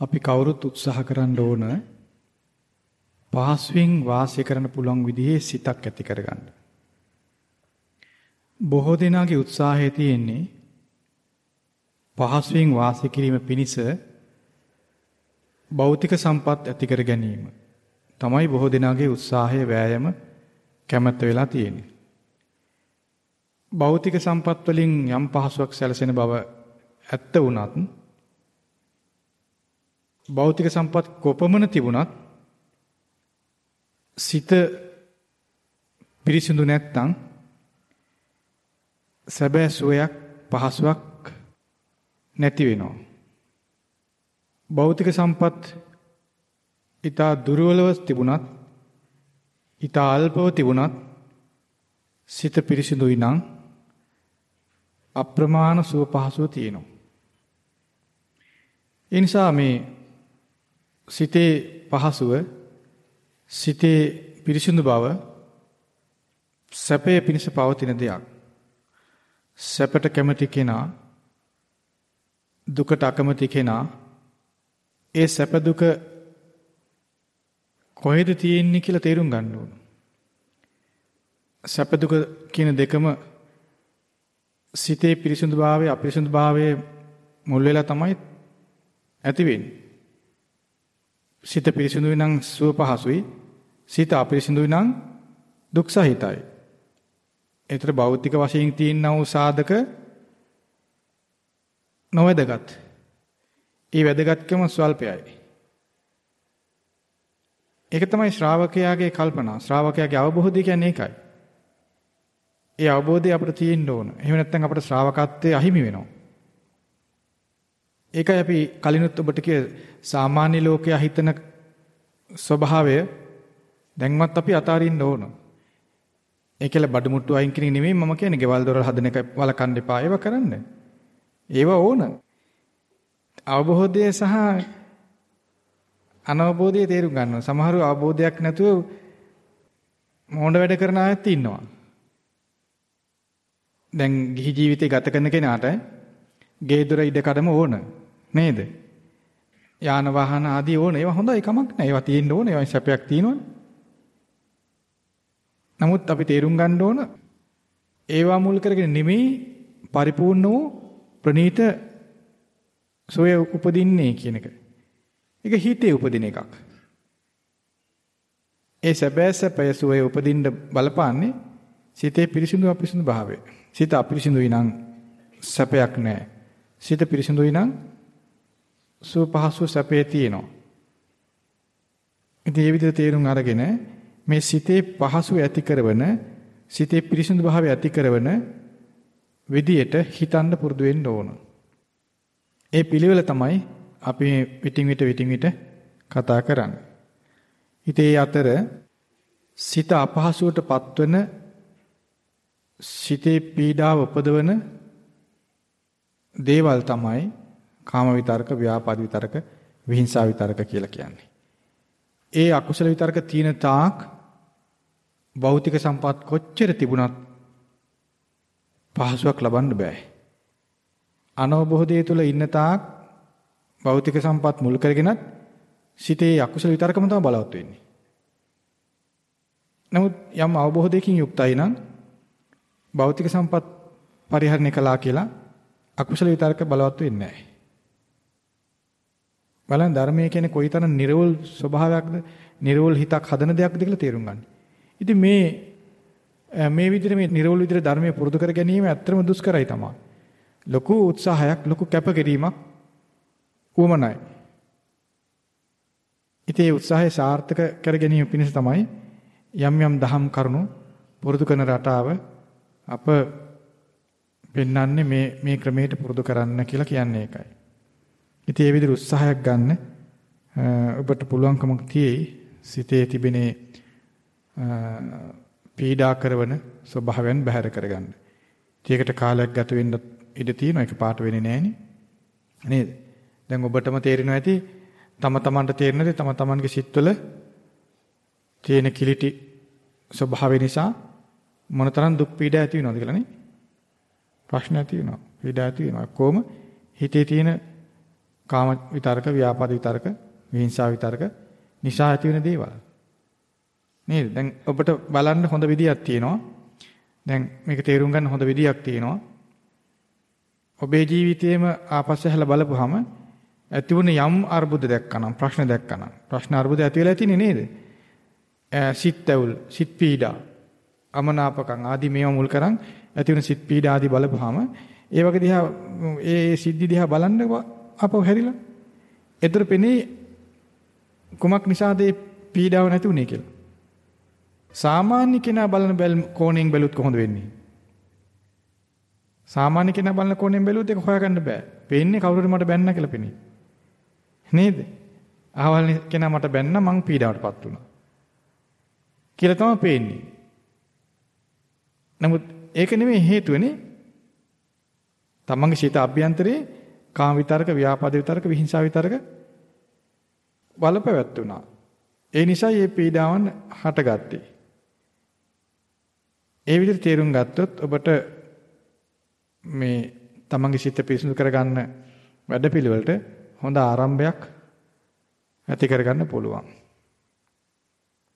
අපි කවුරුත් උත්සාහ කරන්න ඕන පහසුවෙන් වාසය කරන්න පුළුවන් විදිහේ සිතක් ඇති කරගන්න. බොහෝ දෙනාගේ උත්සාහය තියෙන්නේ පහසුවෙන් වාසය කිරීම පිණිස භෞතික සම්පත් ඇති කර ගැනීම. තමයි බොහෝ දෙනාගේ උත්සාහය වෑයම කැමැත්ත වෙලා තියෙන්නේ. භෞතික සම්පත් වලින් යම් පහසුවක් සැලසෙන බව ඇත්ත වුණත් භෞතික සම්පත් කොපමණ තිබුණත් සිත පිරිසිදු නැත්නම් සැබෑ සුවයක් පහසුවක් නැති වෙනවා. භෞතික සම්පත් ඊතා දුර්වලව තිබුණත් ඊතා අල්පව තිබුණත් සිත පිරිසිදුයි නම් අප්‍රමාණ සුව පහසුව තියෙනවා. ඒ නිසා මේ සිතේ පහසුව සිතේ පිරිසිදු බව සැපේ පිණිස පවතින දෙයක්. සැපට කැමති කෙනා දුකට අකමැති කෙනා ඒ සැප දුක කොහෙද තියෙන්නේ කියලා තේරුම් ගන්න ඕන. සැප දුක කියන දෙකම සිතේ පිරිසිදුභාවය අපිරිසිදුභාවයේ මුල් වෙලා තමයි ඇති වෙන්නේ. සිත පිරිසිදුයි නම් සුව පහසුයි. සිත අපිරිසිදුයි නම් දුක් සහිතයි. ඒතර භෞතික වශයෙන් තියෙනා වූ සාධක නොවැදගත්. ඒ වැදගත්කම ස්වල්පයයි. ඒක තමයි ශ්‍රාවකයාගේ කල්පනා. ශ්‍රාවකයාගේ අවබෝධය කියන්නේ ඒකයි. ඒ අවබෝධය අපිට තියෙන්න ඕන. එහෙම නැත්නම් අපිට ශ්‍රාවකත්වයේ අහිමි වෙනවා. ඒකයි අපි කලිනුත් ඔබට කිය සාමාන්‍ය ලෝකයා හිතන ස්වභාවය දැන්වත් අපි අතාරින්න ඕන. ඒකල බඩමුට්ටු අයින් කිරීම නෙමෙයි මම කියන්නේ ගෙවල් දොරල් හදන එක වලකන්න එපා. ඒව කරන්න. ඒව ඕන. අවබෝධය සහ අනවබෝධය තේරුම් ගන්නවා. සමහරව අවබෝධයක් නැතුව මොඬ වැඩ කරන අයත් ඉන්නවා. දැන් ගිහි ජීවිතය ගත කරන කෙනාට ගේ දොර ඉඩ කඩම ඕන නේද? යාන වාහන ආදී ඕන. ඒවා හොඳයි කමක් නැහැ. ඒවා තියෙන්න ඕන. ඒවා සැපයක් තියෙනවනේ. නමුත් අපි තේරුම් ගන්න ඕන ඒවා මුල් කරගෙන නෙමෙයි පරිපූර්ණ වූ ප්‍රණීත සෝය උපදින්නේ කියන එක. ඒක හිතේ උපදින එකක්. ඒ සැබෑ සැපය සෝය උපදින්න බලපාන්නේ සිතේ පිරිසිදු අපිරිසිදු භාවය. සිත අපිරිසිදුයි නම් සැපයක් නැහැ. සිත පිරිසිදුයි නම් සුව පහසු සැපේ තියෙනවා. ඉතින් මේ විදිහට තේරුම් අරගෙන මේ සිතේ පහසු ඇති කරන සිතේ පිරිසිදු භාවය ඇති කරන විදියට හිතන්න පුරුදු වෙන්න ඕන. ඒ පිළිවෙල තමයි අපි විටින් විට විටින් විට කතා කරන්නේ. ඉතේ අතර සිත අපහසුවට පත්වන සිතේ පීඩාව උපදවන දේවල් තමයි කාම විතරක, ව්‍යාපාද විතරක, විහිංසාව විතරක කියලා කියන්නේ. ඒ අකුසල විතරක තියෙන තාක් භෞතික සම්පත් කොච්චර තිබුණත් පහසුවක් ලබන්න බෑ. අනවබෝධය තුළ ඉන්න තාක් භෞතික සම්පත් මුල් කරගෙනත් සිතේ අකුසල විතරකම තමයි බලවත් වෙන්නේ. නමුත් යම් අවබෝධයකින් යුක්තයි නම් භෞතික සම්පත් පරිහරණය කළා කියලා අකුසල විතරක බලවත් වෙන්නේ නැහැ. බලන්න ධර්මයේ කියන්නේ කොයිතරම් නිර්වෝල් ස්වභාවයක්ද, නිර්වෝල් හිතක් හදන දෙයක්ද කියලා තේරුම් ගන්න. ඉතින් මේ මේ විදිහට මේ නිර්වෝල් විදිහට ධර්මයේ පුරුදු කර ගැනීම ඇත්තම දුෂ්කරයි තමයි. ලොකු උත්සාහයක්, ලොකු කැපකිරීමක් උවමනයි. ඉතේ උත්සාහය සාර්ථක කර ගැනීම පිණිස තමයි යම් යම් දහම් කරුණු පුරුදු කරන රටාව අප පෙන්වන්නේ මේ මේ ක්‍රමයට පුරුදු කරන්න කියලා කියන්නේ ඒකයි. ඉතින් මේ විදිහට උත්සාහයක් ගන්න ඔබට පුළුවන්කමක් තියෙයි සිතේ තිබෙනේ පීඩා කරන ස්වභාවයන් බැහැර කරගන්න. ඒකට කාලයක් ගත වෙන්න ඉඩ තියෙනවා ඒක පාට වෙන්නේ නැහෙනි. නේද? දැන් ඔබටම තේරෙනවා ඇති තම තමන්ට තේරෙනද තම තමන්ගේ සිත්වල තියෙන කිලිටි ස්වභාවය නිසා මොනතරම් දුක් පීඩා ඇති වෙනවද කියලා නේ? ะ ප්‍රශ්න ඇති වෙනවා. පීඩා ඇති වෙනවා. කොහොම හිතේ තියෙන කාම විතරක, ව්‍යාපාද විතරක, විහිංසාව විතරක නිසා ඇති වෙන දේවල්. නේද? දැන් ඔබට බලන්න හොඳ විදියක් තියෙනවා. දැන් මේක තේරුම් ගන්න හොඳ විදියක් තියෙනවා. ඔබේ ජීවිතේම ආපස්සට හැල බලපුවාම ඇති වුණ යම් අර්බුද දැක්කනම් ප්‍රශ්න දැක්කනම් ප්‍රශ්න අර්බුද ඇති වෙලා තියෙන්නේ නේද? සිත් ඇවුල්, සිත් පීඩා, අමනාපකම් ආදී මේවා මුල් කරන් ඇති වෙන සිත් පීඩා ආදී බලපුවාම ඒ වගේ දිහා ඒ සිද්ධි දිහා බලන්න අපව හැරිලා. ඒතර පෙනේ කුමක් නිසාද මේ පීඩාව නැති උනේ කියලා. සාමාන්‍ය කෙනා බලන බැල් කෝණයෙන් බැලුවොත් කොහොමද වෙන්නේ? සාමාන්‍ය කෙනා බලන කෝණයෙන් බැලුවොත් ඒක හොයාගන්න බෑ. පේන්නේ කවුරුරි මට බැන්න කියලා පෙනේ. නේද? අහවල් කෙනා මට බැන්න මං පීඩාවටපත් වුණා. කියලා තමයි පේන්නේ. නමුත් ඒක නෙමෙයි හේතුවනේ. තමන්ගේ සිත අභ්‍යන්තරේ කාම විතරක, ව්‍යාපාද විතරක, විහිංසාව විතරක බලපැවැත්තුණා. ඒ නිසා මේ පීඩාවන් හටගත්තේ. ඒ විදිහට තේරුම් ගත්තොත් ඔබට මේ තමන්ගේ සිත පිරිසිදු කරගන්න වැඩපිළිවෙලට හොඳ ආරම්භයක් ඇති කරගන්න පුළුවන්.